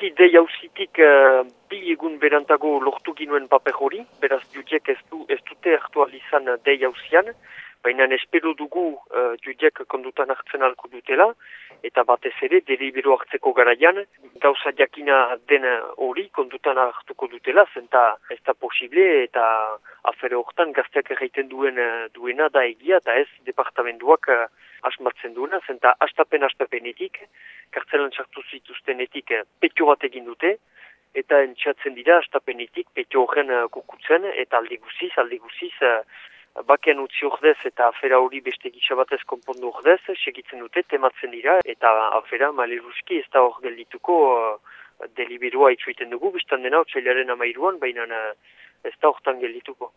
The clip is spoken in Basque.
Justuki dei hausitik uh, bi egun berantago lortu ginuen paper hori, beraz judiek ez, du, ez dute aktualizan dei hausian, baina espero dugu uh, judiek kondutan hartzen alko dutela, eta batez ere delibero hartzeko garaian, gauza jakina den hori kondutan hartuko dutela, zenta ez da posible eta afere horretan gazteak erraiten duen duena da egia, eta ez departamentuak uh, asmatzen duena, zenta astapen astapenetik, kartzelan sartu zituztenetik eh, petio bat egin dute, eta entxatzen dira astapenetik petio horren uh, kukutzen, eta aldi guziz, aldi guziz, uh, bakean utzi ordez eta afera hori beste gisabatez konpondu ordez, segitzen dute, tematzen dira, eta afera maleruski ez da hor geldituko uh, deliberua itzuiten dugu, biztan dena, otzailaren amairuan, baina uh, ez da hortan geldituko.